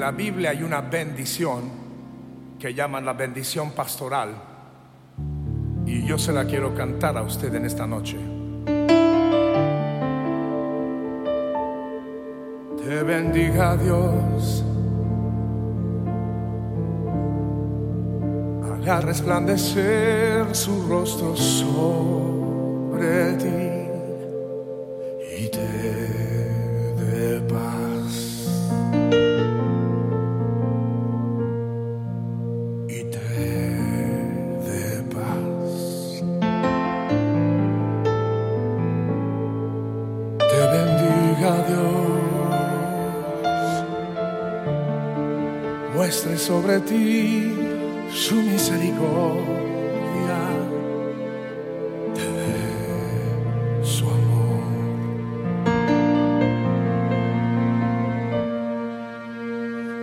La Biblia hay una bendición que llaman la bendición pastoral. Y yo se la quiero cantar a usted en esta noche. Te bendiga Dios, haga resplandecer su rostro sobre ti muestre sobre ti su misericordia, te dé su amor.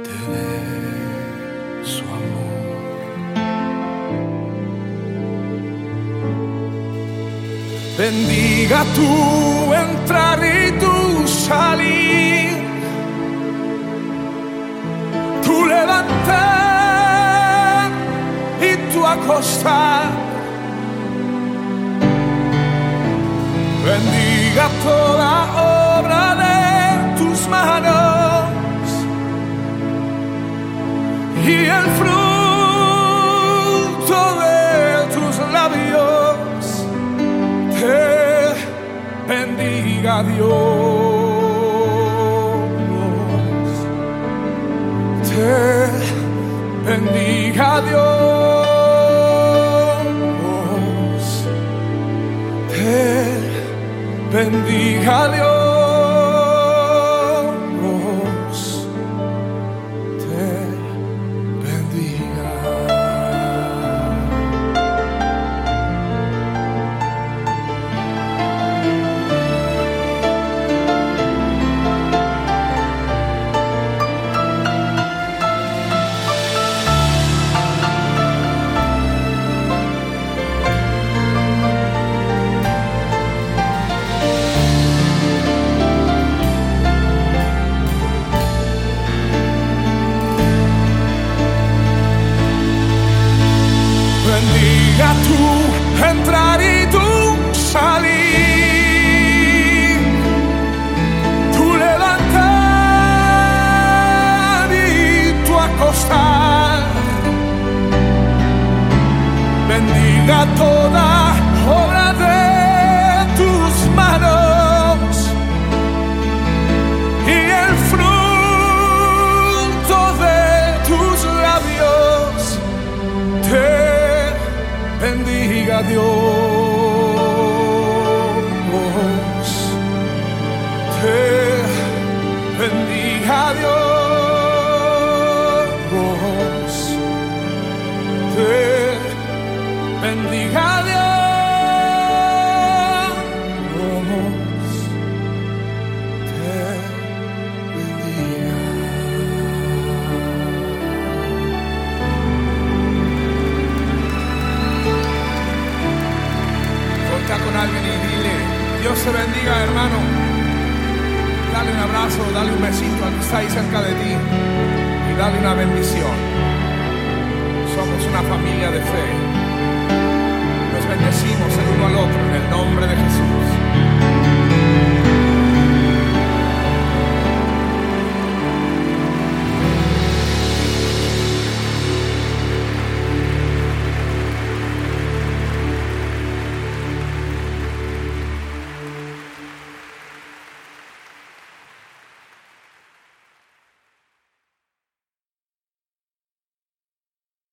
te dé su amor. Bendiga tu entrar y tu salir, Bendiga toda obra de tus manos y el fruto de tus labios. Te bendiga Dios, te bendiga Dios, bendiga Dios Bendiga tu entrar y tu salir, tu levantar y tu acostar. Bendiga toda bendiga Dios, te bendiga Dios, te bendiga Dios, alguien y dile, Dios te bendiga hermano. Dale un abrazo, dale un besito al que está ahí cerca de ti y dale una bendición. Somos una familia de fe. Nos bendecimos el uno al otro en el nombre